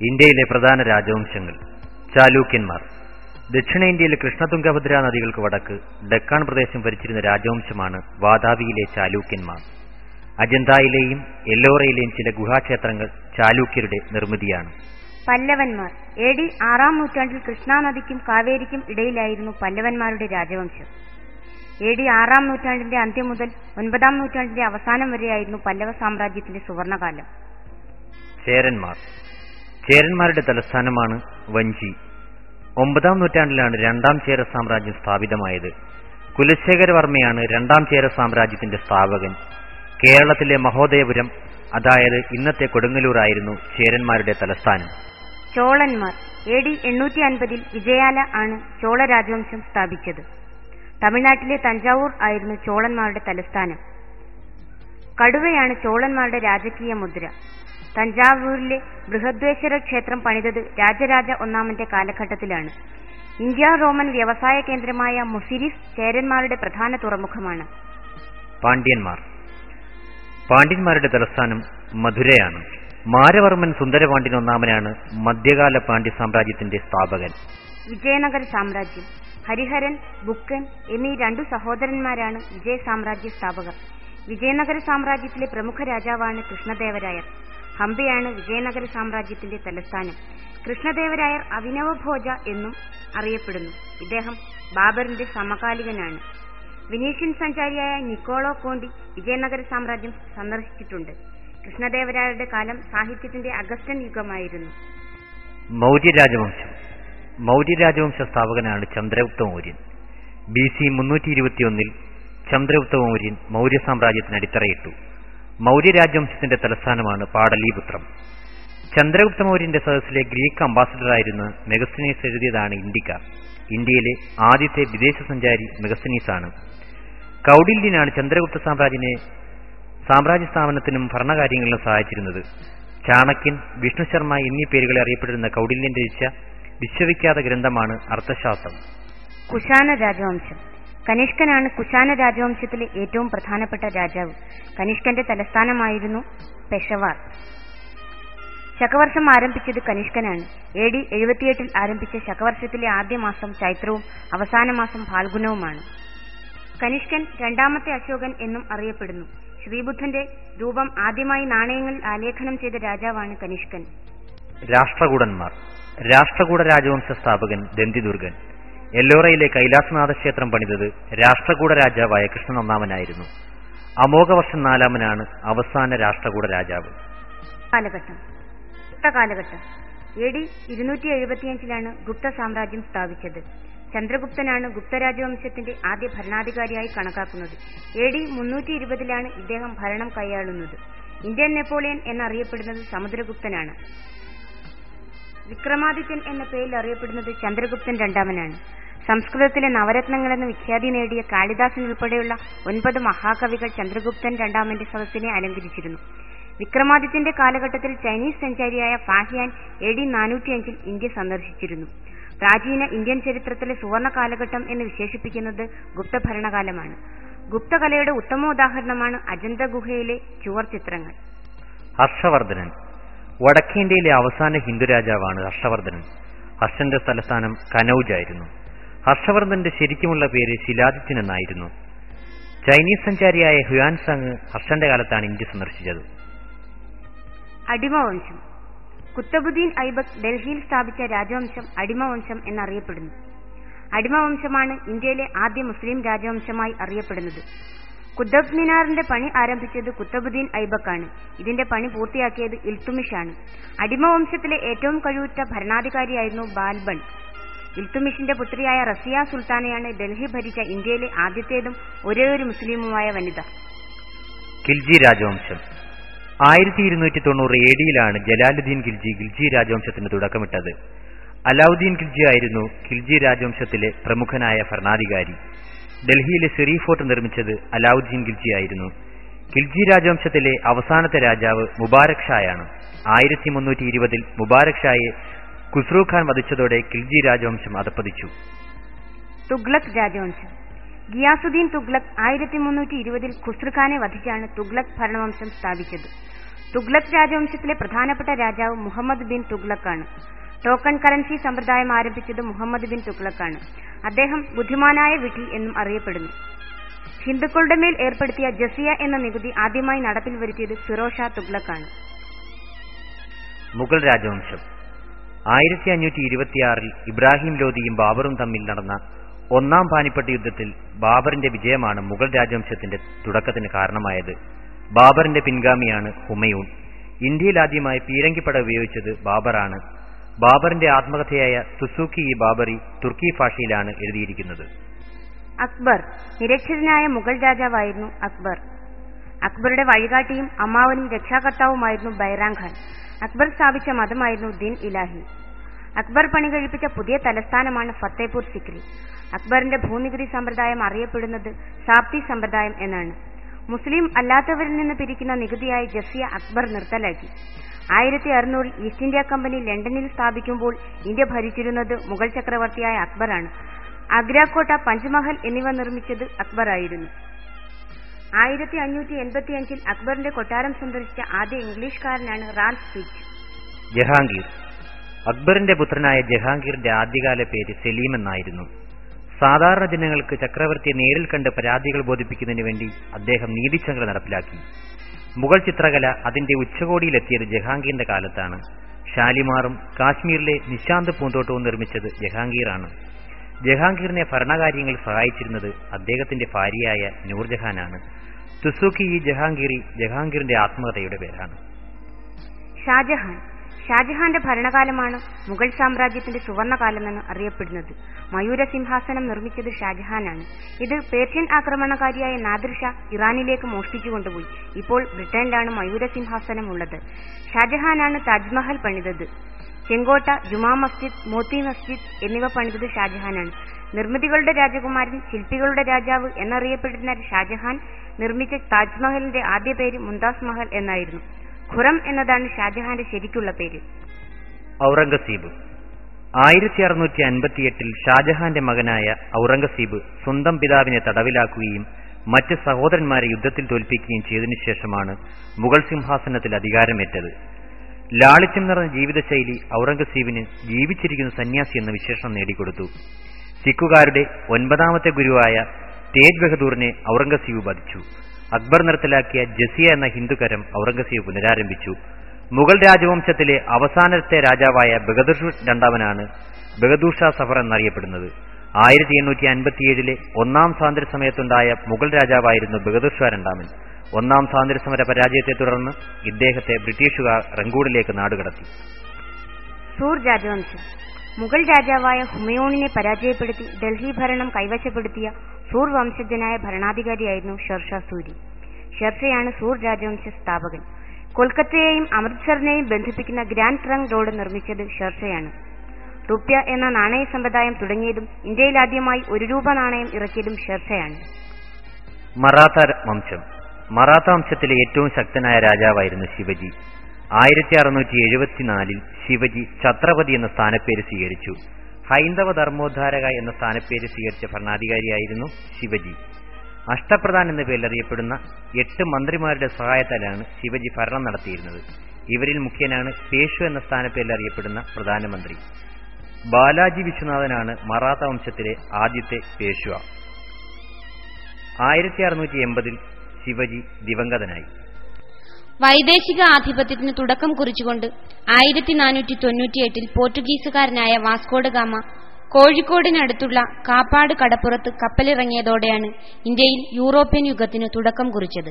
ഇന്ത്യയിലെ പ്രധാന രാജവംശങ്ങൾ ചാലൂക്യന്മാർ. ദക്ഷിണേന്ത്യയിലെ കൃഷ്ണതുംഗഭദ്ര നദികൾക്ക് വടക്ക് ഡെക്കാൺ പ്രദേശം ഭരിച്ചിരുന്ന രാജവംശമാണ് വാതാവിയിലെ ചാലൂക്യന്മാർ. അജന്തായിലെയും എല്ലോറയിലെയും ചില ഗുഹാക്ഷേത്രങ്ങൾ ചാലൂക്യരുടെ നിർമ്മിതിയാണ്. പല്ലവന്മാർ. എ ഡി ആറാം നൂറ്റാണ്ടിൽ കൃഷ്ണാനദിക്കും കാവേരിക്കും ഇടയിലായിരുന്നു പല്ലവന്മാരുടെ രാജവംശം. എ ഡി ആറാം നൂറ്റാണ്ടിന്റെ അന്ത്യം മുതൽ ഒൻപതാം നൂറ്റാണ്ടിന്റെ അവസാനം വരെയായിരുന്നു പല്ലവ സാമ്രാജ്യത്തിന്റെ സുവർണകാലം. ചേരന്മാർ. ചേരന്മാരുടെ തലസ്ഥാനമാണ് വഞ്ചി. ഒമ്പതാം നൂറ്റാണ്ടിലാണ് രണ്ടാം ചേര സാമ്രാജ്യം സ്ഥാപിതമായത്. കുലശേഖരവർമ്മയാണ് രണ്ടാം ചേര സാമ്രാജ്യത്തിന്റെ സ്ഥാപകൻ. കേരളത്തിലെ മഹോദയപുരം അതായത് ഇന്നത്തെ കൊടുങ്ങല്ലൂരായിരുന്നു ചേരന്മാരുടെ തലസ്ഥാനം. ചോളന്മാർ എ ഡി എണ്ണൂറ്റി അൻപതിൽ വിജയാല ആണ് ചോള രാജവംശം സ്ഥാപിച്ചത്. തമിഴ്നാട്ടിലെ തഞ്ചാവൂർ ആയിരുന്നു ചോളന്മാരുടെ തലസ്ഥാനം. കടുവയാണ് ചോളന്മാരുടെ രാജകീയ മുദ്ര. തഞ്ചാവൂരിലെ ബൃഹദ്വേശ്വര ക്ഷേത്രം പണിതത് രാജരാജ ഒന്നാമന്റെ കാലഘട്ടത്തിലാണ്. ഇന്ത്യ റോമൻ വ്യവസായ കേന്ദ്രമായ മുസിരിസ് ചേരന്മാരുടെ പ്രധാന തുറമുഖമാണ്. പാണ്ഡ്യന്മാർ. പാണ്ഡ്യന്മാരുടെ തലസ്ഥാനം മധുരയാണ്. മാരവർമ്മൻ സുന്ദരപാണ്ഡ്യൻ ഒന്നാമനാണ് മധ്യകാല പാണ്ഡ്യ സാമ്രാജ്യത്തിന്റെ സ്ഥാപകൻ. വിജയനഗര സാമ്രാജ്യം. ഹരിഹരൻ ബുക്കൻ എന്നീ രണ്ടു സഹോദരന്മാരാണ് വിജയ സാമ്രാജ്യ സ്ഥാപകർ. വിജയനഗര സാമ്രാജ്യത്തിലെ പ്രമുഖ രാജാവാണ് കൃഷ്ണദേവരായർ. ഹംപിയാണ് വിജയനഗര സാമ്രാജ്യത്തിന്റെ തലസ്ഥാനം. കൃഷ്ണദേവരായർ അഭിനവഭോജ എന്നും അറിയപ്പെടുന്നു. ഇദ്ദേഹം ബാബറിന്റെ സമകാലികനാണ്. വിനീഷ്യൻ സഞ്ചാരിയായ നിക്കോളോ കോണ്ടി വിജയനഗര സാമ്രാജ്യം സന്ദർശിച്ചിട്ടുണ്ട്. കൃഷ്ണദേവരായരുടെ കാലം സാഹിത്യത്തിന്റെ അഗസ്റ്റൻ യുഗമായിരുന്നു. മൗര്യ രാജവംശം മൗര്യ രാജവംശ സ്ഥാപകനാണ് ചന്ദ്രഗുപ്ത മൗര്യൻ. ബി സി മുന്നൂറ്റി ഇരുപത്തിയൊന്നിൽ ചന്ദ്രഗുപ്ത മൗര്യൻ മൗര്യ സാമ്രാജ്യത്തിന് അടിത്തറയിട്ടു. മൗര്യ രാജവംശത്തിന്റെ തലസ്ഥാനമാണ് പാടലീപുത്രം. ചന്ദ്രഗുപ്ത മൗര്യന്റെ സദസ്സിലെ ഗ്രീക്ക് അംബാസഡറായിരുന്ന മെഗസ്തനീസ് എഴുതിയതാണ് ഇന്ത്യക്ക ഇന്ത്യയിലെ ആദ്യത്തെ വിദേശ സഞ്ചാരി മെഗസ്തനീസാണ്. കൌഡില്യനാണ് ചന്ദ്രഗുപ്ത സാമ്രാജ്യനെ സാമ്രാജ്യ സ്ഥാപനത്തിനും ഭരണകാര്യങ്ങളിലും സഹായിച്ചിരുന്നത്. ചാണക്യൻ വിഷ്ണു ശർമ്മ എന്നീ പേരുകളെ അറിയപ്പെട്ടിരുന്ന കൌഡില്യൻ രചിച്ച വിശ്വവിഖ്യാത ഗ്രന്ഥമാണ് അർത്ഥശാസ്ത്രം. കുശാന രാജവംശം. കനിഷ്കനാണ് കുശാന രാജവംശത്തിലെ ഏറ്റവും പ്രധാനപ്പെട്ട രാജാവ്. കനിഷ്കന്റെ തലസ്ഥാനമായിരുന്നു പെഷവാർ. ശകവർഷം ആരംഭിച്ചത് കനിഷ്കനാണ്. എ ഡി എഴുപത്തിയെട്ടിൽ ആരംഭിച്ച ശകവർഷത്തിലെ ആദ്യ മാസം ചൈത്രവും അവസാന മാസം ഫാൽഗുനവുമാണ്. കനിഷ്കൻ രണ്ടാമത്തെ അശോകൻ എന്നും അറിയപ്പെടുന്നു. ശ്രീബുദ്ധന്റെ രൂപം ആദ്യമായി നാണയങ്ങളിൽ ആലേഖനം ചെയ്ത രാജാവാണ് കനിഷ്കൻ. രാഷ്ട്രകൂടന്മാർ. രാഷ്ട്രകൂട രാജവംശ സ്ഥാപകൻ ദന്തിദുർഗൻ. എല്ലോറയിലെ കൈലാസനാഥ ക്ഷേത്രം പണിതത് രാഷ്ട്രകൂട രാജാവായ കൃഷ്ണൻ ഒന്നാമനായിരുന്നു. അമോഘവർഷം നാലാമനാണ് അവസാന രാഷ്ട്രകൂട രാജാവ്. കാലഘട്ടം. കാലഘട്ടം. എ ഡി ഇരുന്നൂറ്റി എഴുപത്തിയഞ്ചിലാണ് ഗുപ്ത സാമ്രാജ്യം സ്ഥാപിച്ചത്. ചന്ദ്രഗുപ്തനാണ് ഗുപ്ത രാജവംശത്തിന്റെ ആദ്യ ഭരണാധികാരിയായി കണക്കാക്കുന്നത്. എ ഡി മുന്നൂറ്റി ഇരുപതിലാണ് ഇദ്ദേഹം ഭരണം കൈയാളുന്നത്. ഇന്ത്യൻ നെപ്പോളിയൻ എന്നറിയപ്പെടുന്നത് സമുദ്രഗുപ്തനാണ്. വിക്രമാദിത്യൻ എന്ന പേരിൽ അറിയപ്പെടുന്നത് ചന്ദ്രഗുപ്തൻ രണ്ടാമനാണ്. സംസ്കൃതത്തിലെ നവരത്നങ്ങളെന്ന് വിഖ്യാതി നേടിയ കാളിദാസൻ ഉൾപ്പെടെയുള്ള ഒൻപത് മഹാകവികൾ ചന്ദ്രഗുപ്തൻ രണ്ടാമന്റെ സദസ്സിനെ അലങ്കരിച്ചിരുന്നു. വിക്രമാദിത്യന്റെ കാലഘട്ടത്തിൽ ചൈനീസ് സഞ്ചാരിയായ ഫാഹിയാൻ എ ഡി നാനൂറ്റിയഞ്ചിൽ ഇന്ത്യ സന്ദർശിച്ചിരുന്നു. പ്രാചീന ഇന്ത്യൻ ചരിത്രത്തിലെ സുവർണ കാലഘട്ടം എന്ന് വിശേഷിപ്പിക്കുന്നത് ഗുപ്ത ഭരണകാലമാണ്. ഗുപ്തകലയുടെ ഉത്തമ ഉദാഹരണമാണ് അജന്ത ഗുഹയിലെ ചുവർ ചിത്രങ്ങൾ. ഹർഷവർദ്ധനൻ. വടക്കേന്ത്യയിലെ അവസാന ഹിന്ദു രാജാവാണ് ഹർഷവർദ്ധനൻ. ഹർഷന്റെ തലസ്ഥാനം കനൌജായിരുന്നു ഹർഷവർദ്ധന്റെ ശരിക്കുമുള്ള പേര് ശിലാദിത്യൻ എന്നായിരുന്നു ചൈനീസ് സഞ്ചാരിയായ ഹുയാൻ സങ് ഹർഷന്റെ കാലത്താണ് ഇന്ത്യ സന്ദർശിച്ചത്. അടിമവംശം. കുത്തബുദ്ദീൻ ഐബക് ഡൽഹിയിൽ സ്ഥാപിച്ച രാജവംശം അടിമവംശം എന്നറിയപ്പെടുന്നു. അടിമവംശമാണ് ഇന്ത്യയിലെ ആദ്യ മുസ്ലിം രാജവംശമായി അറിയപ്പെടുന്നത്. കുത്തബ് മിനാറിന്റെ പണി ആരംഭിച്ചത് കുത്തബുദ്ദീൻ ഐബക്കാണ്. ഇതിന്റെ പണി പൂർത്തിയാക്കിയത് ഇൽത്തുമിഷാണ്. അടിമവംശത്തിലെ ഏറ്റവും കഴിവുറ്റ ഭരണാധികാരിയായിരുന്നു ബാൽബൺ. ഇൽത്തുമിഷിന്റെ പുത്രിയായ റസിയ സുൽത്താനയാണ് ഡൽഹി ഭരിച്ച ഇന്ത്യയിലെ ആദ്യത്തേതും ഒരേയൊരു മുസ്ലിമുമായ വനിത. ഖിൽജി രാജവംശം. ആയിരത്തി ഇരുന്നൂറ്റി തൊണ്ണൂറ് എ ഡിയിലാണ് ജലാലുദ്ദീൻ ഖിൽജി ഖിൽജി രാജവംശത്തിന് തുടക്കമിട്ടത്. അലാവുദ്ദീൻ ഖിൽജി ആയിരുന്നു ഖിൽജി രാജവംശത്തിലെ പ്രമുഖനായ ഭരണാധികാരി. ഡൽഹിയിലെ സിറി ഫോർട്ട് നിർമ്മിച്ചത് അലാവുദ്ദീൻ ഖിൽജി ആയിരുന്നു. ഖിൽജി രാജവംശത്തിലെ അവസാനത്തെ രാജാവ് മുബാരക് ഷായാണ്. ആയിരത്തി മുന്നൂറ്റി ഇരുപതിൽ മുബാരക് ഷായെ ഖുസ്രു ഖാൻ വധിച്ചതോടെ ഖിൽജി രാജവംശം അതപ്പതിച്ചു തുഗ്ലക് രാജവംശം. ഗിയാസുദ്ദീൻ തുഗ്ലക് ആയിരത്തി മുന്നൂറ്റി ഇരുപതിൽ ഖുസ്രുഖാനെ വധിച്ചാണ് തുഗ്ലക് ഭരണവംശം സ്ഥാപിച്ചത്. തുഗ്ലക് രാജവംശത്തിലെ പ്രധാനപ്പെട്ട രാജാവ് മുഹമ്മദ് ബിൻ തുഗ്ലക് ആണ് ടോക്കൺ കറൻസി സമ്പ്രദായം ആരംഭിച്ചത് മുഹമ്മദ് ബിൻ തുഗ്ലക് ആണ് അദ്ദേഹം ബുദ്ധിമാനായ വിധി എന്നും അറിയപ്പെടുന്നു. ഹിന്ദുക്കളുടെ മേൽ ഏർപ്പെടുത്തിയ ജസിയ എന്ന നികുതി ആദ്യമായി നടപ്പിൽ വരുത്തിയത് ഫിറോഷ തുഗ്ലക്കാണ്. മുഗൾ രാജവംശം. ആയിരത്തി അഞ്ഞൂറ്റി ഇരുപത്തിയാറിൽ ഇബ്രാഹിം ലോധിയും ബാബറും തമ്മിൽ നടന്ന ഒന്നാം പാനിപ്പട്ട് യുദ്ധത്തിൽ ബാബറിന്റെ വിജയമാണ് മുഗൾ രാജവംശത്തിന്റെ തുടക്കത്തിന് കാരണമായത്. ബാബറിന്റെ പിൻഗാമിയാണ് ഹുമയൂൺ. ഇന്ത്യയിൽ ആദ്യമായി പീരങ്കിപ്പട ഉപയോഗിച്ചത് ബാബറാണ്. ബാബറിന്റെ ആത്മകഥയായ സുസൂക്കി ഇ ബാബറി തുർക്കി ഭാഷയിലാണ് എഴുതിയിരിക്കുന്നത്. അക്ബർ നിരക്ഷരനായ മുഗൾ രാജാവായിരുന്നു അക്ബർ. അക്ബറുടെ വഴികാട്ടിയും അമ്മാവനും രക്ഷാകർത്താവുമായിരുന്നു ബൈറാം ഖാൻ. അക്ബർ സ്ഥാപിച്ച മതമായിരുന്നു ദിൻ ഇലാഹി. അക്ബർ പണി കഴിപ്പിച്ച പുതിയ തലസ്ഥാനമാണ് ഫത്തേപൂർ സിക്രി. അക്ബറിന്റെ ഭൂനികുതി സമ്പ്രദായം അറിയപ്പെടുന്നത് സാപ്തി സമ്പ്രദായം എന്നാണ്. മുസ്ലിം അല്ലാത്തവരിൽ നിന്ന് പിരിക്കുന്ന നികുതിയായി ജസിയ അക്ബർ നിർത്തലാക്കി. ആയിരത്തി അറുന്നൂറിൽ ഈസ്റ്റ് ഇന്ത്യ കമ്പനി ലണ്ടനിൽ സ്ഥാപിക്കുമ്പോൾ ഇന്ത്യ ഭരിച്ചിരുന്നത് മുഗൾ ചക്രവർത്തിയായ അക്ബറാണ്. ആഗ്രാക്കോട്ട പഞ്ച്മഹൽ എന്നിവ നിർമ്മിച്ചത് അക്ബറായിരുന്നു. ആയിരത്തി അഞ്ഞൂറ്റി എൺപത്തിയഞ്ചിൽ അക്ബറിന്റെ കൊട്ടാരം സന്ദർശിച്ച ആദ്യ ഇംഗ്ലീഷുകാരനാണ് റാൽഫ് ഫിച്ച് ജഹാംഗീർ. അക്ബറിന്റെ പുത്രനായ ജഹാംഗീറിന്റെ ആദ്യകാല പേര് സലീം എന്നായിരുന്നു. സാധാരണ ജനങ്ങൾക്ക് ചക്രവർത്തിയെ നേരിൽ കണ്ട് പരാതികൾ ബോധിപ്പിക്കുന്നതിന് വേണ്ടി അദ്ദേഹം നീതിച്ചങ്ങല നടപ്പിലാക്കി. മുഗൾ ചിത്രകല അതിന്റെ ഉച്ചകോടിയിലെത്തിയത് ജഹാംഗീറിന്റെ കാലത്താണ്. ഷാലിമാറും കാശ്മീരിലെ നിശാന്ത് പൂന്തോട്ടവും നിർമ്മിച്ചത് ജഹാംഗീറാണ്. ജഹാംഗീറിനെ ഭരണകാര്യങ്ങൾ സഹായിച്ചിരുന്നത് അദ്ദേഹത്തിന്റെ ഭാര്യയായ നൂർജഹാനാണ്. തുസൂക്കി ഈ ജഹാംഗീറി ജഹാംഗീറിന്റെ ആത്മകഥയുടെ പേരാണ്. ഷാജഹാൻ. ഷാജഹാന്റെ ഭരണകാലമാണ് മുഗൾ സാമ്രാജ്യത്തിന്റെ സുവർണകാലമെന്ന് അറിയപ്പെടുന്നത്. മയൂര സിംഹാസനം നിർമ്മിച്ചത് ഷാജഹാനാണ്. ഇത് പേർഷ്യൻ ആക്രമണകാരിയായ നാദിർ ഷാ ഇറാനിലേക്ക് മോഷ്ടിച്ചു കൊണ്ടുപോയി. ഇപ്പോൾ ബ്രിട്ടനിലാണ് മയൂര സിംഹാസനം ഉള്ളത്. ഷാജഹാനാണ് താജ്മഹൽ പണിതത്. ചെങ്കോട്ട ജുമാ മസ്ജിദ് മോത്തി മസ്ജിദ് എന്നിവ പണിതത് ഷാജഹാനാണ്. നിർമ്മിതികളുടെ രാജകുമാരൻ ശില്പികളുടെ രാജാവ് എന്നറിയപ്പെടുന്ന ഷാജഹാൻ നിർമ്മിച്ച താജ്മഹലിന്റെ ആദ്യ പേര് മുംതാസ് മഹൽ എന്നായിരുന്നു. ഖുറം എന്നതാണ് ഷാജഹാന്റെ ശരിക്കുള്ള പേര്. ഔറംഗസീബ്. ആയിരത്തി അറുന്നൂറ്റി അൻപത്തിയെട്ടിൽ ഷാജഹാന്റെ മകനായ ഔറംഗസീബ് സ്വന്തം പിതാവിനെ തടവിലാക്കുകയും മറ്റ് സഹോദരന്മാരെ യുദ്ധത്തിൽ തോൽപ്പിക്കുകയും ചെയ്തതിനു ശേഷമാണ് മുഗൾ സിംഹാസനത്തിൽ അധികാരമേറ്റത്. ലാളിത്യം നിറഞ്ഞ ജീവിതശൈലി ഔറംഗസീബിന് ജീവിച്ചിരിക്കുന്ന സന്യാസി എന്ന വിശേഷണം നേടിക്കൊടുത്തു. സിഖുകാരുടെ ഒൻപതാമത്തെ ഗുരുവായ തേജ് ബഹദൂറിനെ ഔറംഗസീബ് വധിച്ചു അക്ബർ നിർത്തലാക്കിയ ജസിയ എന്ന ഹിന്ദുകരം ഔറംഗസീബ് പുനരാരംഭിച്ചു. മുഗൾ രാജവംശത്തിലെ അവസാനത്തെ രാജാവായ ബഹദൂർ രണ്ടാമനാണ് ബഹദൂർ ഷാ സഫർ എന്നറിയപ്പെടുന്നത്. ആയിരത്തി എണ്ണൂറ്റി അൻപത്തിയേഴിലെ ഒന്നാം സ്വാതന്ത്ര്യ സമയത്തുണ്ടായ മുഗൾ രാജാവായിരുന്നു ബഹദൂർ ഷാ രണ്ടാമൻ. ഒന്നാം സ്വാതന്ത്ര്യ സമര പരാജയത്തെ തുടർന്ന് ഇദ്ദേഹത്തെ ബ്രിട്ടീഷുകാർ റങ്കൂണിലേക്ക് നാടുകടത്തി. മുഗൾ രാജാവായ ഹുമയൂണിനെ പരാജയപ്പെടുത്തി ഡൽഹി ഭരണം കൈവശപ്പെടുത്തിയ സൂർ വംശജനായ ഭരണാധികാരിയായിരുന്നു ഷെർഷാ സൂരി. ഷെർഷയാണ് സൂർ രാജവംശ സ്ഥാപകൻ. കൊൽക്കത്തയെയും അമൃത്സറിനെയും ബന്ധിപ്പിക്കുന്ന ഗ്രാൻഡ് ട്രങ്ക് റോഡ് നിർമ്മിച്ചത് ഷെർഷയാണ്. റുപ്യ എന്ന നാണയ സമ്പ്രദായം തുടങ്ങിയതും ഇന്ത്യയിൽ ആദ്യമായി ഒരു രൂപ നാണയം ഇറക്കിയതും ഷെർഷയാണ്. മറാത്ത വംശം. മറാത്ത വംശത്തിലെ ഏറ്റവും ശക്തനായ രാജാവായിരുന്നു ശിവജി. ആയിരത്തി അറുന്നൂറ്റി എഴുപത്തിനാലിൽ ശിവജി ഛത്രപതി എന്ന സ്ഥാനപ്പേര് സ്വീകരിച്ചു. ഹൈന്ദവ ധർമ്മോദ്ധാരക എന്ന സ്ഥാനപ്പേര് സ്വീകരിച്ച ഭരണാധികാരിയായിരുന്നു ശിവജി. അഷ്ടപ്രധാൻ എന്ന പേരിൽ അറിയപ്പെടുന്ന എട്ട് മന്ത്രിമാരുടെ സഹായത്താലാണ് ശിവജി ഭരണം നടത്തിയിരുന്നത്. ഇവരിൽ മുഖ്യനാണ് പേഷു എന്ന സ്ഥാനപ്പേരിൽ അറിയപ്പെടുന്ന പ്രധാനമന്ത്രി. ബാലാജി വിശ്വനാഥനാണ് മറാത്ത വംശത്തിലെ ആദ്യത്തെ പേഷുവ ആയിരത്തി അറുന്നൂറ്റി എൺപതിൽ ശിവജി ദിവംഗതനായി. വൈദേശിക ആധിപത്യത്തിന് തുടക്കം കുറിച്ചുകൊണ്ട് ആയിരത്തി നാനൂറ്റി തൊണ്ണൂറ്റിയെട്ടിൽ പോർച്ചുഗീസുകാരനായ വാസ്കോഡ് ഗാമ കോഴിക്കോടിനടുത്തുള്ള കാപ്പാട് കടപ്പുറത്ത് കപ്പലിറങ്ങിയതോടെയാണ് ഇന്ത്യയിൽ യൂറോപ്യൻ യുഗത്തിന് തുടക്കം കുറിച്ചത്.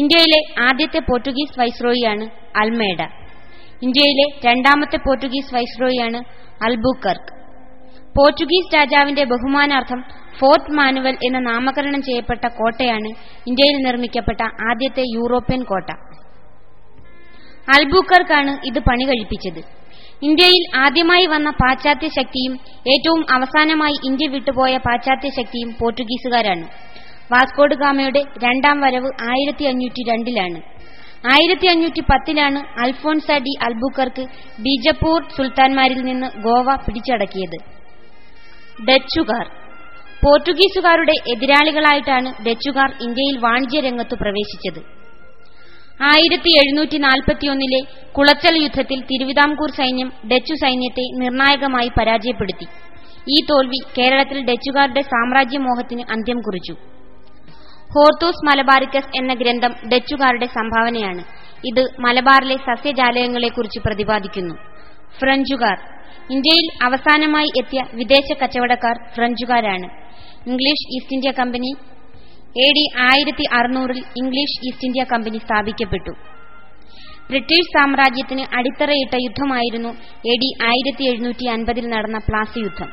ഇന്ത്യയിലെ ആദ്യത്തെ പോർച്ചുഗീസ് വൈസ്രോയിയാണ് അൽമേഡ. ഇന്ത്യയിലെ രണ്ടാമത്തെ പോർച്ചുഗീസ് വൈസ്രോയിയാണ് അൽബുക്കർക്ക്. പോർച്ചുഗീസ് രാജാവിന്റെ ബഹുമാനാർത്ഥം ഫോർട്ട് മാനുവൽ എന്ന നാമകരണം ചെയ്യപ്പെട്ട കോട്ടയാണ് ഇന്ത്യയിൽ നിർമ്മിക്കപ്പെട്ട ആദ്യത്തെ യൂറോപ്യൻ കോട്ട. അൽബുക്കർക്കാണ് ഇത് പണി കഴിപ്പിച്ചത്. ഇന്ത്യയിൽ ആദ്യമായി വന്ന പാശ്ചാത്യ ശക്തിയും ഏറ്റവും അവസാനമായി ഇന്ത്യ വിട്ടുപോയ പാശ്ചാത്യ ശക്തിയും പോർച്ചുഗീസുകാരാണ്. വാസ്കോഡ് ഗാമയുടെ രണ്ടാം വരവ് ആയിരത്തി അഞ്ഞൂറ്റി രണ്ടിലാണ് ആയിരത്തി അഞ്ഞൂറ്റി പത്തിലാണ് അൽഫോൺസ ഡി അൽബുക്കർക്ക് ബീജപ്പൂർ സുൽത്താൻമാരിൽ നിന്ന് ഗോവ പിടിച്ചടക്കിയത്. ഡച്ചുകാർ. പോർച്ചുഗീസുകാരുടെ എതിരാളികളായിട്ടാണ് ഡച്ചുകാർ ഇന്ത്യയിൽ വാണിജ്യ രംഗത്ത് പ്രവേശിച്ചത്. ആയിരത്തി എഴുന്നൂറ്റി നാൽപ്പത്തിയൊന്നിലെ കുളച്ചൽ യുദ്ധത്തിൽ തിരുവിതാംകൂർ സൈന്യം ഡച്ചു സൈന്യത്തെ നിർണായകമായി പരാജയപ്പെടുത്തി. ഈ തോൽവി കേരളത്തിൽ ഡച്ചുകാരുടെ സാമ്രാജ്യമോഹത്തിന് അന്ത്യം കുറിച്ചു. ഹോർത്തൂസ് മലബാറിക്കസ് എന്ന ഗ്രന്ഥം ഡച്ചുകാരുടെ സംഭാവനയാണ്. ഇത് മലബാറിലെ സസ്യജാലകങ്ങളെക്കുറിച്ച് പ്രതിപാദിക്കുന്നു. ഫ്രഞ്ചുകാർ. ഇന്ത്യയിൽ അവസാനമായി എത്തിയ വിദേശ കച്ചവടക്കാർ ഫ്രഞ്ചുകാരാണ്. English East India company A D ആയിരത്തി അറുന്നൂറിൽ ഇംഗ്ലീഷ് ഈസ്റ്റ് ഇന്ത്യ കമ്പനി സ്ഥാപിക്കപ്പെട്ടു. ബ്രിട്ടീഷ് സാമ്രാജ്യത്തിന് അടിത്തറയിട്ട യുദ്ധമായിരുന്നു എ ഡി ആയിരത്തി എഴുന്നൂറ്റി അൻപതിൽ നടന്ന പ്ലാസി യുദ്ധം.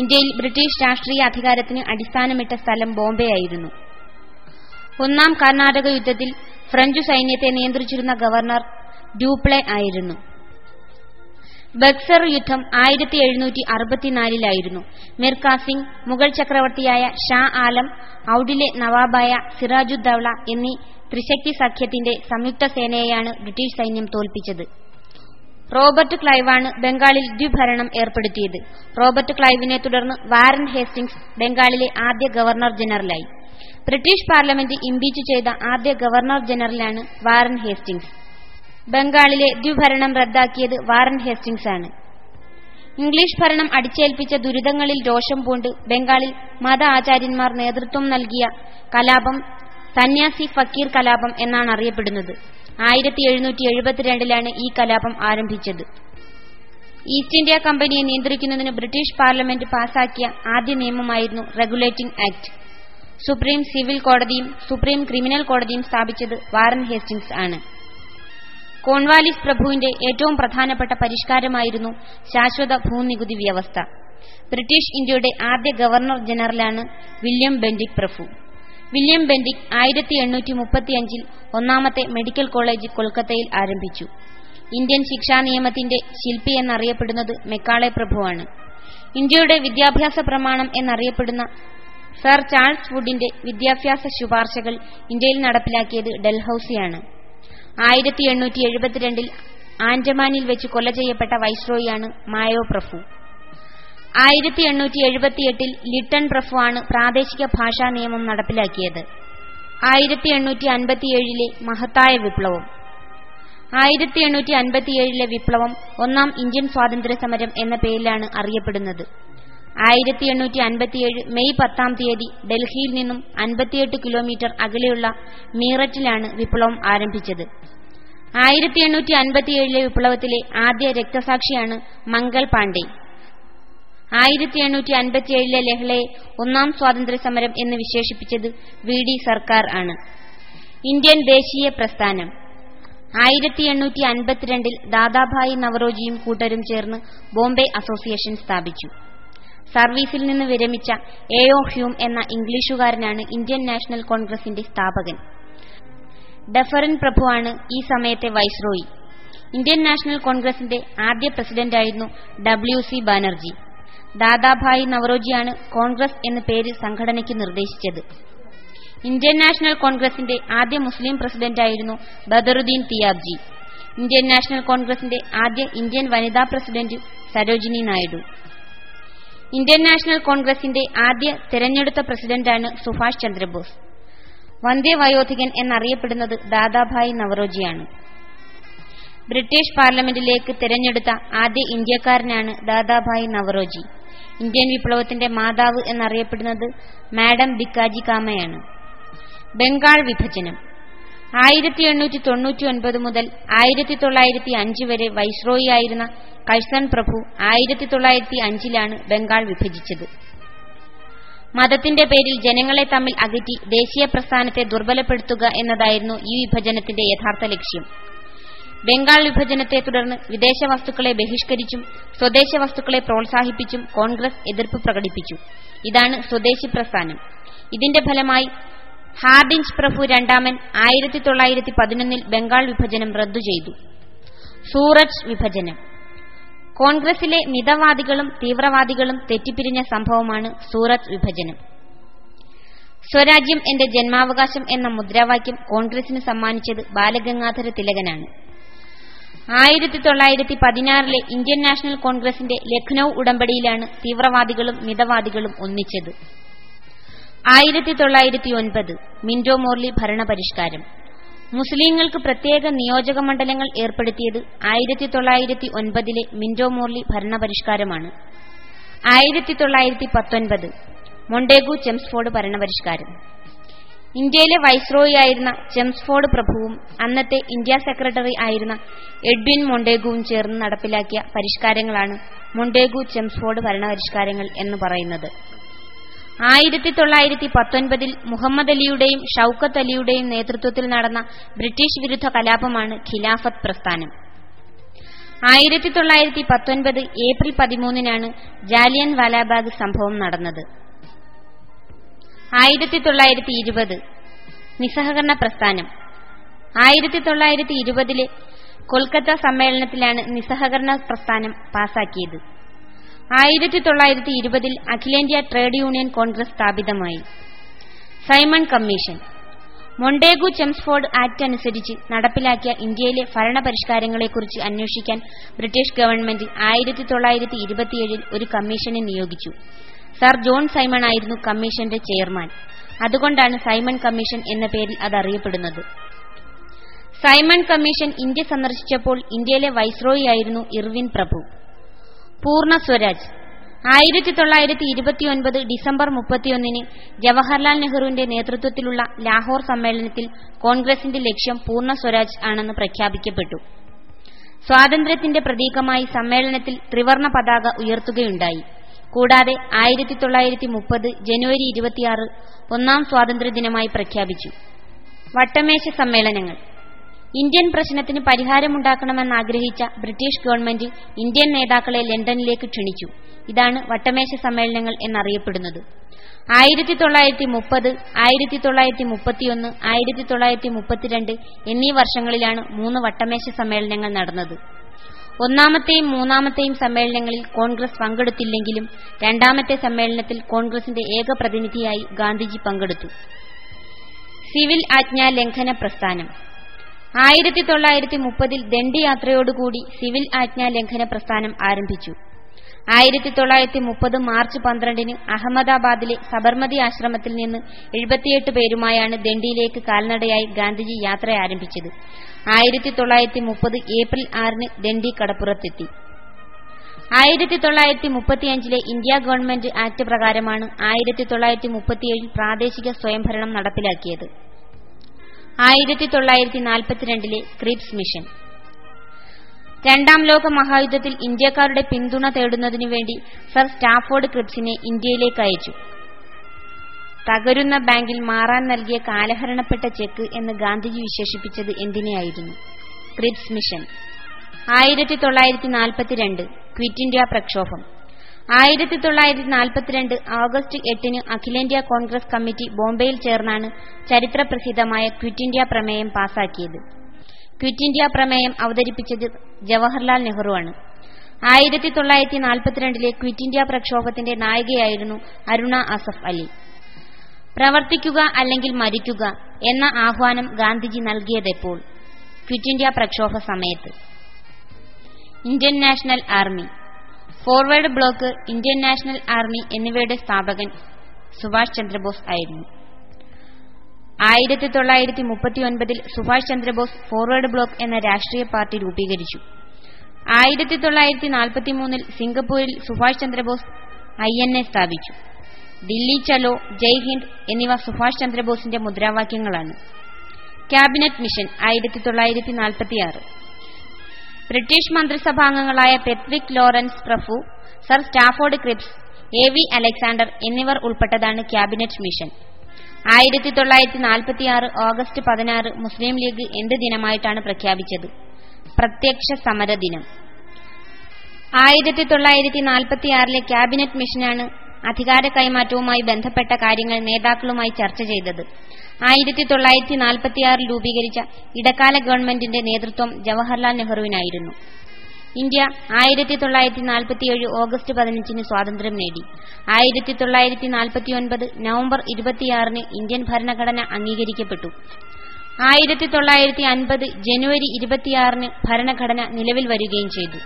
ഇന്ത്യയിൽ ബ്രിട്ടീഷ് രാഷ്ട്രീയ അധികാരത്തിന് അടിസ്ഥാനമിട്ട സ്ഥലം ബോംബെ ആയിരുന്നു. ഒന്നാം കർണാടക യുദ്ധത്തിൽ ഫ്രഞ്ച് സൈന്യത്തെ നിയന്ത്രിച്ചിരുന്ന ഗവർണർ ഡ്യൂപ്ലെ ആയിരുന്നു. ബക്സർ യുദ്ധം ആയിരത്തി എഴുന്നൂറ്റി അറുപത്തിനാലിലായിരുന്നു മിർ കാസിംഗ് മുഗൾ ചക്രവർത്തിയായ ഷാ ആലം ഔഡിലെ നവാബായ സിറാജുദ്ദൌള എന്നീ ത്രിശക്തി സഖ്യത്തിന്റെ സംയുക്ത സേനയെയാണ് ബ്രിട്ടീഷ് സൈന്യം തോൽപ്പിച്ചത്. റോബർട്ട് ക്ലൈവാണ് ബംഗാളിൽ ദ്വിഭരണം ഏർപ്പെടുത്തിയത്. റോബർട്ട് ക്ലൈവിനെ തുടർന്ന് വാരൻ ഹേസ്റ്റിംഗ്സ് ബംഗാളിലെ ആദ്യ ഗവർണർ ജനറലായി. ബ്രിട്ടീഷ് പാർലമെന്റ് ഇംപീച്ച് ചെയ്ത ആദ്യ ഗവർണർ ജനറലാണ് വാരൻ ഹേസ്റ്റിംഗ്സ്. ബംഗാളിലെ ദ്വിഭരണം റദ്ദാക്കിയത് വാറൻ ഹേസ്റ്റിംഗ്സ് ആണ്. ഇംഗ്ലീഷ് ഭരണം അടിച്ചേൽപ്പിച്ച ദുരിതങ്ങളിൽ രോഷം പൂണ്ട് ബംഗാളിൽ മത ആചാര്യന്മാർ നേതൃത്വം നൽകിയ കലാപം സന്യാസി ഫക്കീർ കലാപം എന്നാണ് അറിയപ്പെടുന്നത്. ആയിരത്തി എഴുന്നൂറ്റി എഴുപത്തിരണ്ടിലാണ് ഈ കലാപം ആരംഭിച്ചത്. ഈസ്റ്റ് ഇന്ത്യ കമ്പനിയെ നിയന്ത്രിക്കുന്നതിന് ബ്രിട്ടീഷ് പാർലമെന്റ് പാസാക്കിയ ആദ്യ നിയമമായിരുന്നു റെഗുലേറ്റിംഗ് ആക്ട്. സുപ്രീം സിവിൽ കോടതിയും സുപ്രീം ക്രിമിനൽ കോടതിയും സ്ഥാപിച്ചത് വാറൻ ഹേസ്റ്റിംഗ്സ് ആണ്. കോൺവാലിസ് പ്രഭുവിന്റെ ഏറ്റവും പ്രധാനപ്പെട്ട പരിഷ്കാരമായിരുന്നു ശാശ്വത ഭൂനികുതി വ്യവസ്ഥ. ബ്രിട്ടീഷ് ഇന്ത്യയുടെ ആദ്യ ഗവർണർ ജനറലാണ് വില്യം ബെൻഡിക് പ്രഭു. വില്യം ബെൻഡിക് ആയിരത്തി എണ്ണൂറ്റി മുപ്പത്തിയഞ്ചിൽ ഒന്നാമത്തെ മെഡിക്കൽ കോളേജ് കൊൽക്കത്തയിൽ ആരംഭിച്ചു. ഇന്ത്യൻ ശിക്ഷാ നിയമത്തിന്റെ ശില്പി എന്നറിയപ്പെടുന്നത് മെക്കാളെ പ്രഭുവാണ്. ഇന്ത്യയുടെ വിദ്യാഭ്യാസ പ്രമാണം എന്നറിയപ്പെടുന്ന സർ ചാൾസ് വുഡിന്റെ വിദ്യാഭ്യാസ ശുപാർശകൾ ഇന്ത്യയിൽ നടപ്പിലാക്കിയത് ഡൽഹൌസിയാണ്. ആയിരത്തി എണ്ണൂറ്റി എഴുപത്തിരണ്ടിൽ ആൻഡമാനിൽ വെച്ച് കൊല ചെയ്യപ്പെട്ട വൈസ്രോയിയാണ് മായോ പ്രഫു ആയിരത്തി എണ്ണൂറ്റി എഴുപത്തിയെട്ടിൽ ലിട്ടൺ പ്രഫു ആണ് പ്രാദേശിക ഭാഷാ നിയമം നടപ്പിലാക്കിയത്. ആയിരത്തി എണ്ണൂറ്റി അൻപത്തിയേഴിലെ മഹത്തായ വിപ്ലവം. ആയിരത്തി എണ്ണൂറ്റി അൻപത്തിയേഴിലെ വിപ്ലവം ഒന്നാം ഇന്ത്യൻ സ്വാതന്ത്ര്യ സമരം എന്ന പേരിലാണ് അറിയപ്പെടുന്നത്. ആയിരത്തി എണ്ണൂറ്റി അൻപത്തിയേഴ് മെയ് പത്താം തീയതി ഡൽഹിയിൽ നിന്നും അൻപത്തിയെട്ട് കിലോമീറ്റർ അകലെയുള്ള മീററ്റിലാണ് വിപ്ലവം ആരംഭിച്ചത്. ആയിരത്തി എണ്ണൂറ്റി അൻപത്തിയേഴിലെ വിപ്ലവത്തിലെ ആദ്യ രക്തസാക്ഷിയാണ് മംഗൾ പാണ്ഡെ. ആയിരത്തി എണ്ണൂറ്റി അൻപത്തിയേഴിലെ ലഹളയെ ഒന്നാം സ്വാതന്ത്ര്യ സമരം എന്ന് വിശേഷിപ്പിച്ചത് വി ഡി സർക്കാർ ആണ്. ഇന്ത്യൻ ദേശീയ പ്രസ്ഥാനം. ആയിരത്തി എണ്ണൂറ്റി അൻപത്തിരണ്ടിൽ ദാദാഭായി നവറോജിയും കൂട്ടരും ചേർന്ന് ബോംബെ അസോസിയേഷൻ സ്ഥാപിച്ചു. സർവീസിൽ നിന്ന് വിരമിച്ച എഒ ഹ്യൂം എന്ന ഇംഗ്ലീഷുകാരനാണ് ഇന്ത്യൻ നാഷണൽ കോൺഗ്രസിന്റെ സ്ഥാപകൻ. ഡഫറിൻ പ്രഭുവാണ് ഈ സമയത്തെ വൈസ്രോയി. ഇന്ത്യൻ നാഷണൽ കോൺഗ്രസിന്റെ ആദ്യ പ്രസിഡന്റായിരുന്നു ഡബ്ല്യു സി ബാനർജി. ദാദാഭായ് നവറോജിയാണ് കോൺഗ്രസ് എന്ന പേര് സംഘടനയ്ക്ക് നിർദ്ദേശിച്ചത്. ഇന്ത്യൻ നാഷണൽ കോൺഗ്രസിന്റെ ആദ്യ മുസ്ലിം പ്രസിഡന്റായിരുന്നു ബദറുദ്ദീൻ തിയാബ്ജി. ഇന്ത്യൻ നാഷണൽ കോൺഗ്രസിന്റെ ആദ്യ ഇന്ത്യൻ വനിതാ president Sarojini Naidu. Indian national കോൺഗ്രസിന്റെ ആദ്യ തെരഞ്ഞെടുത്ത പ്രസിഡന്റാണ് സുഭാഷ് ചന്ദ്രബോസ്. വന്ദേ വയോധികൻ എന്നറിയപ്പെടുന്നത് ദാദാഭായ് നവറോജിയാണ്. ബ്രിട്ടീഷ് പാർലമെന്റിലേക്ക് തെരഞ്ഞെടുത്ത ആദ്യ ഇന്ത്യക്കാരനാണ് ദാദാഭായ് നവറോജി. ഇന്ത്യൻ വിപ്ലവത്തിന്റെ മാതാവ് എന്നറിയപ്പെടുന്നത് മാഡം ബിക്കാജി കാമയാണ്. ബംഗാൾ വിഭജനം. ആയിരത്തി എണ്ണൂറ്റി തൊണ്ണൂറ്റി ഒൻപത് മുതൽ ആയിരത്തി തൊള്ളായിരത്തി അഞ്ച് വരെ വൈസ്രോയിയായിരുന്ന കഴ്സൺ പ്രഭു ആയിരത്തി തൊള്ളായിരത്തി അഞ്ചിലാണ് ബംഗാൾ വിഭജിച്ചത്. മതത്തിന്റെ പേരിൽ ജനങ്ങളെ തമ്മിൽ അകറ്റി ദേശീയ പ്രസ്ഥാനത്തെ ദുർബലപ്പെടുത്തുക എന്നതായിരുന്നു ഈ വിഭജനത്തിന്റെ യഥാർത്ഥ ലക്ഷ്യം. ബംഗാൾ വിഭജനത്തെ തുടർന്ന് വിദേശ വസ്തുക്കളെ ബഹിഷ്കരിച്ചും സ്വദേശ വസ്തുക്കളെ പ്രോത്സാഹിപ്പിച്ചും കോൺഗ്രസ് എതിർപ്പ് പ്രകടിപ്പിച്ചു. ഇതാണ് സ്വദേശി പ്രസ്ഥാനം. ഇതിന്റെ ഫലമായി ഹാർഡിഞ്ച് പ്രഭു രണ്ടാമൻ ആയിരത്തി തൊള്ളായിരത്തി പതിനൊന്നിൽ ബംഗാൾ വിഭജനം റദ്ദു ചെയ്തു. സൂറജ് വിഭജനം. കോൺഗ്രസിലെ മിതവാദികളും തീവ്രവാദികളും തെറ്റിപ്പിരിഞ്ഞ സംഭവമാണ് സൂറത്ത് വിഭജനം. സ്വരാജ്യം എന്റെ ജന്മാവകാശം എന്ന മുദ്രാവാക്യം കോൺഗ്രസിന് സമ്മാനിച്ചത് ബാലഗംഗാധര തിലകനാണ്. ആയിരത്തി തൊള്ളായിരത്തി പതിനാറിലെ ഇന്ത്യൻ നാഷണൽ കോൺഗ്രസിന്റെ ലഖ്നൌ ഉടമ്പടിയിലാണ് തീവ്രവാദികളും മിതവാദികളും ഒന്നിച്ചത്. ആയിരത്തി തൊള്ളായിരത്തി ഒൻപത് മിന്റോ മോർലി ഭരണപരിഷ്കാരം. മുസ്ലിങ്ങൾക്ക് പ്രത്യേക നിയോജക മണ്ഡലങ്ങൾ ഏർപ്പെടുത്തിയത് ആയിരത്തി തൊള്ളായിരത്തി ഒൻപതിലെ മിന്റോ മോർലി ഭരണപരിഷ്കാരമാണ്. ആയിരത്തി തൊള്ളായിരത്തി പത്തൊൻപത് മൊണ്ടേഗു ചെംസ്ഫോർഡ് ഭരണപരിഷ്കാരം. ഇന്ത്യയിലെ വൈസ്രോയി ആയിരുന്ന ചെംസ്ഫോർഡ് പ്രഭുവും അന്നത്തെ ഇന്ത്യ സെക്രട്ടറി ആയിരുന്ന എഡ്വിൻ മൊണ്ടേഗുവും ചേർന്ന് നടപ്പിലാക്കിയ പരിഷ്കാരങ്ങളാണ് മൊണ്ടേഗു ചെംസ്ഫോർഡ് ഭരണപരിഷ്കാരങ്ങൾ എന്ന് പറയുന്നത്. ആയിരത്തി തൊള്ളായിരത്തി പത്തൊൻപതിൽ മുഹമ്മദ് അലിയുടെയും ഷൌക്കത്ത് അലിയുടെയും നേതൃത്വത്തിൽ നടന്ന ബ്രിട്ടീഷ് വിരുദ്ധ കലാപമാണ് ഖിലാഫത്ത് പ്രസ്ഥാനം. ആയിരത്തി തൊള്ളായിരത്തി പത്തൊൻപത് ഏപ്രിൽ പതിമൂന്നിനാണ് ജാലിയൻ വാലാബാഗ് സംഭവം നടന്നത്. ആയിരത്തി തൊള്ളായിരത്തി ഇരുപത് നിസ്സഹകരണ പ്രസ്ഥാനം. ആയിരത്തി തൊള്ളായിരത്തി ഇരുപതിലെ കൊൽക്കത്ത സമ്മേളനത്തിലാണ് നിസ്സഹകരണ പ്രസ്ഥാനം പാസാക്കിയത്. ആയിരത്തി തൊള്ളായിരത്തി ഇരുപതിൽ അഖിലേന്ത്യാ trade union Congress സ്ഥാപിതമായി. Simon commission. Montagu Chelmsford act അനുസരിച്ച് നടപ്പിലാക്കിയ ഇന്ത്യയിലെ ഭരണപരിഷ്കാരങ്ങളെക്കുറിച്ച് അന്വേഷിക്കാൻ ബ്രിട്ടീഷ് ഗവൺമെന്റ് ആയിരത്തി തൊള്ളായിരത്തി ഇരുപത്തിയേഴിൽ ഒരു കമ്മീഷനെ നിയോഗിച്ചു. സർ ജോൺ സൈമൺ ആയിരുന്നു കമ്മീഷന്റെ ചെയർമാൻ. അതുകൊണ്ടാണ് സൈമൺ കമ്മീഷൻ എന്ന പേരിൽ അതറിയപ്പെടുന്നത്. സൈമൺ കമ്മീഷൻ ഇന്ത്യ സന്ദർശിച്ചപ്പോൾ ഇന്ത്യയിലെ വൈസ്രോയി ആയിരുന്നു ഇർവിൻ പ്രഭു. പൂർണ സ്വരാജ്. ആയിരത്തി തൊള്ളായിരത്തി ഇരുപത്തിയൊൻപത് ഡിസംബർ മുപ്പത്തിയൊന്നിന് ജവഹർലാൽ നെഹ്റുവിന്റെ നേതൃത്വത്തിലുള്ള ലാഹോർ സമ്മേളനത്തിൽ കോൺഗ്രസിന്റെ ലക്ഷ്യം പൂർണ സ്വരാജ് ആണെന്ന് പ്രഖ്യാപിക്കപ്പെട്ടു. സ്വാതന്ത്ര്യത്തിന്റെ പ്രതീകമായി സമ്മേളനത്തിൽ ത്രിവർണ പതാക ഉയർത്തുകയുണ്ടായി. കൂടാതെ ആയിരത്തി തൊള്ളായിരത്തി മുപ്പത് ജനുവരി ഇരുപത്തിയാറ് ഒന്നാം സ്വാതന്ത്ര്യദിനമായി പ്രഖ്യാപിച്ചു. വട്ടമേശ സമ്മേളനങ്ങൾ. ഇന്ത്യൻ പ്രശ്നത്തിന് പരിഹാരമുണ്ടാക്കണമെന്നാഗ്രഹിച്ച ബ്രിട്ടീഷ് ഗവൺമെന്റ് ഇന്ത്യൻ നേതാക്കളെ ലണ്ടനിലേക്ക് ക്ഷണിച്ചു. ഇതാണ് വട്ടമേശ സമ്മേളനങ്ങൾ എന്നറിയപ്പെടുന്നത്. ആയിരത്തി തൊള്ളായിരത്തി മുപ്പത് ആയിരത്തി തൊള്ളായിരത്തി മുപ്പത്തിയൊന്ന് ആയിരത്തി തൊള്ളായിരത്തി മുപ്പത്തിരണ്ട് എന്നീ വർഷങ്ങളിലാണ് മൂന്ന് വട്ടമേശ സമ്മേളനങ്ങൾ നടന്നത്. ഒന്നാമത്തെയും മൂന്നാമത്തെയും സമ്മേളനങ്ങളിൽ കോൺഗ്രസ് പങ്കെടുത്തില്ലെങ്കിലും രണ്ടാമത്തെ സമ്മേളനത്തിൽ കോൺഗ്രസിന്റെ ഏക പ്രതിനിധിയായി ഗാന്ധിജി പങ്കെടുത്തു. സിവിൽ ആജ്ഞാ ലംഘന പ്രസ്ഥാനം. ആയിരത്തി തൊള്ളായിരത്തി മുപ്പതിൽ ദണ്ഡി യാത്രയോടുകൂടി സിവിൽ ആജ്ഞാ ലംഘന പ്രസ്ഥാനം ആരംഭിച്ചു. ആയിരത്തി തൊള്ളായിരത്തി മുപ്പത് മാർച്ച് പന്ത്രണ്ടിന് അഹമ്മദാബാദിലെ സബർമതി ആശ്രമത്തിൽ നിന്ന് എഴുപത്തിയെട്ട് പേരുമായാണ് ദണ്ഡിയിലേക്ക് കാൽനടയായി ഗാന്ധിജി യാത്ര ആരംഭിച്ചത്. ആയിരത്തി തൊള്ളായിരത്തി മുപ്പത് ഏപ്രിൽ ആറിന് ദണ്ഡി കടപ്പുറത്തെത്തി. ആയിരത്തി തൊള്ളായിരത്തി മുപ്പത്തിയഞ്ചിലെ ഇന്ത്യ ഗവൺമെന്റ് ആക്ട് പ്രകാരമാണ് ആയിരത്തി തൊള്ളായിരത്തി മുപ്പത്തിയേഴിൽ പ്രാദേശിക സ്വയംഭരണം നടപ്പിലാക്കിയത്. ആയിരത്തി തൊള്ളായിരത്തി നാൽപ്പത്തിരണ്ടിലെ ക്രിപ്സ് മിഷൻ. രണ്ടാം ലോക മഹായുദ്ധത്തിൽ ഇന്ത്യക്കാരുടെ പിന്തുണ തേടുന്നതിനു വേണ്ടി സർ സ്റ്റാഫോർഡ് ക്രിപ്സിനെ ഇന്ത്യയിലേക്ക് അയച്ചു. തകരുന്ന ബാങ്കിൽ മാറാൻ നൽകിയ കാലഹരണപ്പെട്ട ചെക്ക് എന്ന് ഗാന്ധിജി വിശേഷിപ്പിച്ചത് എന്തിനെയായിരുന്നു? Cripps mission. ആയിരത്തി തൊള്ളായിരത്തി നാൽപ്പത്തിരണ്ട് ക്വിറ്റ് ഇന്ത്യ പ്രക്ഷോഭം. ആയിരത്തി തൊള്ളായിരത്തി നാൽപ്പത്തിരണ്ട് ഓഗസ്റ്റ് എട്ടിന് അഖിലേന്ത്യാ കോൺഗ്രസ് കമ്മിറ്റി ബോംബെയിൽ ചേർന്നാണ് ചരിത്രപ്രസിദ്ധമായ ക്വിറ്റ് ഇന്ത്യ പ്രമേയം പാസാക്കിയത്. ക്വിറ്റ് ഇന്ത്യ പ്രമേയം അവതരിപ്പിച്ചത് ജവഹർലാൽ നെഹ്റുവാണ്. ആയിരത്തി തൊള്ളായിരത്തി നാൽപ്പത്തിരണ്ടിലെ ക്വിറ്റ് ഇന്ത്യ പ്രക്ഷോഭത്തിന്റെ നായികയായിരുന്നു അരുണ അസഫ് അലി. പ്രവർത്തിക്കുക അല്ലെങ്കിൽ മരിക്കുക എന്ന ആഹ്വാനം ഗാന്ധിജി നൽകിയതെപ്പോൾ? ക്വിറ്റ് ഇന്ത്യ പ്രക്ഷോഭ സമയത്ത്. Indian national army. Forward block Indian national army എന്നിവയുടെ സ്ഥാപകൻ സുഭാഷ് ചന്ദ്രബോസ് ആയിരുന്നു. ആയിരത്തി തൊള്ളായിരത്തി മുപ്പത്തിയൊൻപതിൽ സുഭാഷ് ചന്ദ്രബോസ് ഫോർവേഡ് ബ്ലോക്ക് എന്ന രാഷ്ട്രീയ പാർട്ടി രൂപീകരിച്ചു. ആയിരത്തി തൊള്ളായിരത്തി നാൽപ്പത്തിമൂന്നിൽ സിംഗപ്പൂരിൽ Subhash Chandra Bose I N A സ്ഥാപിച്ചു. ദില്ലി ചലോ ജയ് ഹിന്ദ് എന്നിവ സുഭാഷ് ചന്ദ്രബോസിന്റെ മുദ്രാവാക്യങ്ങളാണ്. ക്യാബിനറ്റ് മിഷൻ ആയിരത്തി തൊള്ളായിരത്തി നാൽപ്പത്തിയാറ് ബ്രിട്ടീഷ് മന്ത്രിസഭാംഗങ്ങളായ Pethick Lawrence പ്രഫു sir Stafford Cripps A V Alexander എന്നിവർ ഉൾപ്പെട്ടതാണ് ക്യാബിനറ്റ് മിഷൻ. ആയിരത്തി തൊള്ളായിരത്തി നാൽപ്പത്തിയാറ് ഓഗസ്റ്റ് പതിനാറ് മുസ്ലിം ലീഗ് എന്ത് ദിനമായിട്ടാണ് പ്രഖ്യാപിച്ചത്? പ്രത്യക്ഷ സമര ദിനം. ആയിരത്തി തൊള്ളായിരത്തി നാൽപ്പത്തിയാറിലെ ക്യാബിനറ്റ് മിഷനാണ് അധികാര കൈമാറ്റവുമായി ബന്ധപ്പെട്ട കാര്യങ്ങൾ നേതാക്കളുമായി ചർച്ച ചെയ്തത്. ആയിരത്തി തൊള്ളായിരത്തി നാൽപ്പത്തിയാറിൽ രൂപീകരിച്ച ഇടക്കാല ഗവൺമെന്റിന്റെ നേതൃത്വം ജവഹർലാൽ നെഹ്റുവിനായിരുന്നു. ഇന്ത്യ ആയിരത്തി തൊള്ളായിരത്തി നാൽപ്പത്തിയേഴ് ഓഗസ്റ്റ് പതിനഞ്ചിന് സ്വാതന്ത്ര്യം നേടി. ആയിരത്തി തൊള്ളായിരത്തി നാൽപ്പത്തിയൊൻപത് നവംബർ ഇരുപത്തിയാറിന് ഇന്ത്യൻ ഭരണഘടന അംഗീകരിക്കപ്പെട്ടു. ആയിരത്തി തൊള്ളായിരത്തി അൻപത് ജനുവരി ഇരുപത്തിയാറിന് ഭരണഘടന നിലവിൽ വരികയും ചെയ്തു.